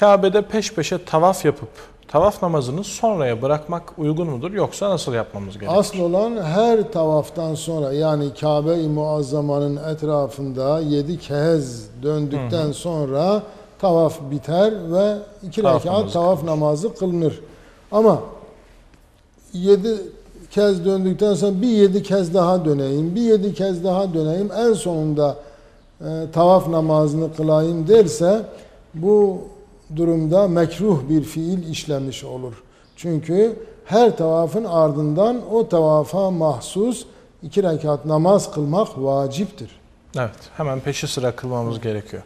Kabe'de peş peşe tavaf yapıp tavaf namazını sonraya bırakmak uygun mudur yoksa nasıl yapmamız gerekir? Asıl olan her tavaftan sonra yani Kabe-i Muazzama'nın etrafında yedi kez döndükten sonra tavaf biter ve iki Tavaf rekat namazı tavaf namazı kılınır. Ama yedi kez döndükten sonra bir yedi kez daha döneyim, bir yedi kez daha döneyim, en sonunda e, tavaf namazını kılayım derse bu durumda mekruh bir fiil işlemiş olur. Çünkü her tavafın ardından o tavafa mahsus iki rekat namaz kılmak vaciptir. Evet hemen peşi sıra kılmamız gerekiyor.